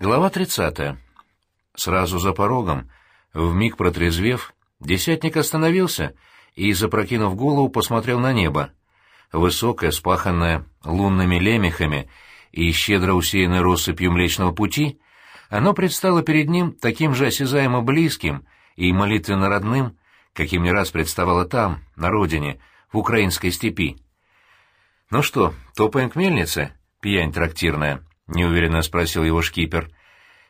Глава 30. Сразу за порогом, вмиг протрезвев, десятник остановился и, запрокинув голову, посмотрел на небо. Высокое, спаханное лунными лемехами и щедро усеянное россыпью Млечного Пути, оно предстало перед ним таким же осязаемо близким и молитвенно родным, каким не раз представало там, на родине, в украинской степи. «Ну что, топаем к мельнице, пьянь трактирная?» — неуверенно спросил его шкипер.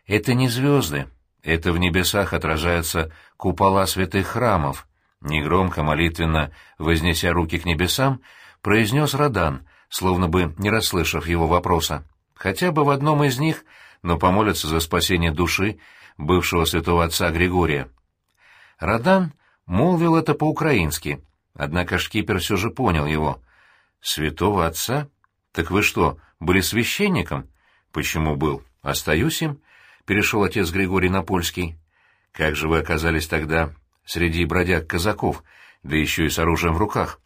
«Это не звезды. Это в небесах отражаются купола святых храмов». Негромко, молитвенно, вознеся руки к небесам, произнес Радан, словно бы не расслышав его вопроса. «Хотя бы в одном из них, но помолятся за спасение души бывшего святого отца Григория». Радан молвил это по-украински, однако шкипер все же понял его. «Святого отца? Так вы что, были священником?» «Почему был? Остаюсь им?» — перешел отец Григорий на польский. «Как же вы оказались тогда среди бродяг-казаков, да еще и с оружием в руках?»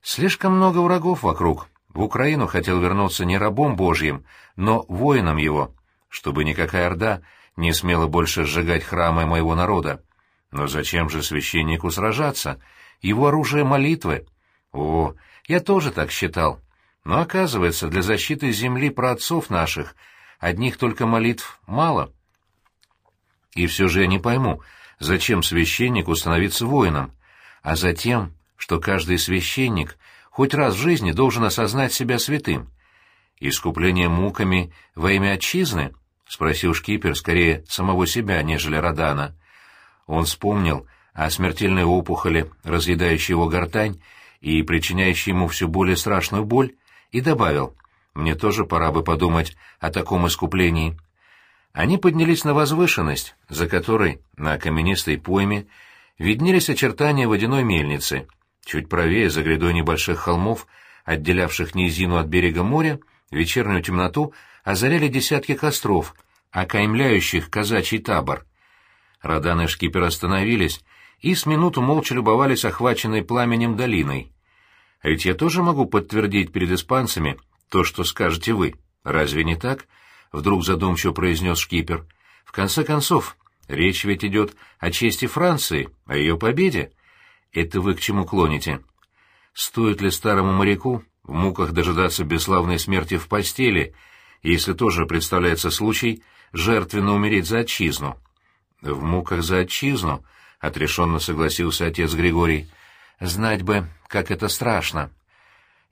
«Слишком много врагов вокруг. В Украину хотел вернуться не рабом Божьим, но воином его, чтобы никакая орда не смела больше сжигать храмы моего народа. Но зачем же священнику сражаться? Его оружие — молитвы. О, я тоже так считал. Но оказывается, для защиты земли праотцов наших одних только молитв мало. И все же я не пойму, зачем священнику становиться воином, а затем, что каждый священник хоть раз в жизни должен осознать себя святым. «Искупление муками во имя отчизны?» — спросил шкипер скорее самого себя, нежели Родана. Он вспомнил о смертельной опухоли, разъедающей его гортань и причиняющей ему все более страшную боль, и добавил, «Мне тоже пора бы подумать о таком искуплении». Они поднялись на возвышенность, за которой, на каменистой пойме, виднелись очертания водяной мельницы. Чуть правее, за грядой небольших холмов, отделявших низину от берега моря, вечернюю темноту озаряли десятки костров, окаймляющих казачий табор. Радан и шкипер остановились и с минуту молча любовались охваченной пламенем долиной. А ведь я тоже могу подтвердить перед испанцами то, что скажете вы. Разве не так? Вдруг задумчиво произнес шкипер. В конце концов, речь ведь идет о чести Франции, о ее победе. Это вы к чему клоните? Стоит ли старому моряку в муках дожидаться бесславной смерти в постели, если тоже представляется случай жертвенно умереть за отчизну? В муках за отчизну, — отрешенно согласился отец Григорий, — Знать бы, как это страшно.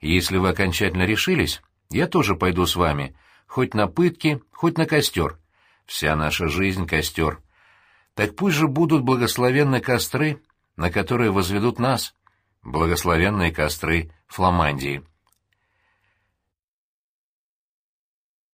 Если вы окончательно решились, я тоже пойду с вами, хоть на пытки, хоть на костер. Вся наша жизнь — костер. Так пусть же будут благословенны костры, на которые возведут нас, благословенные костры Фламандии.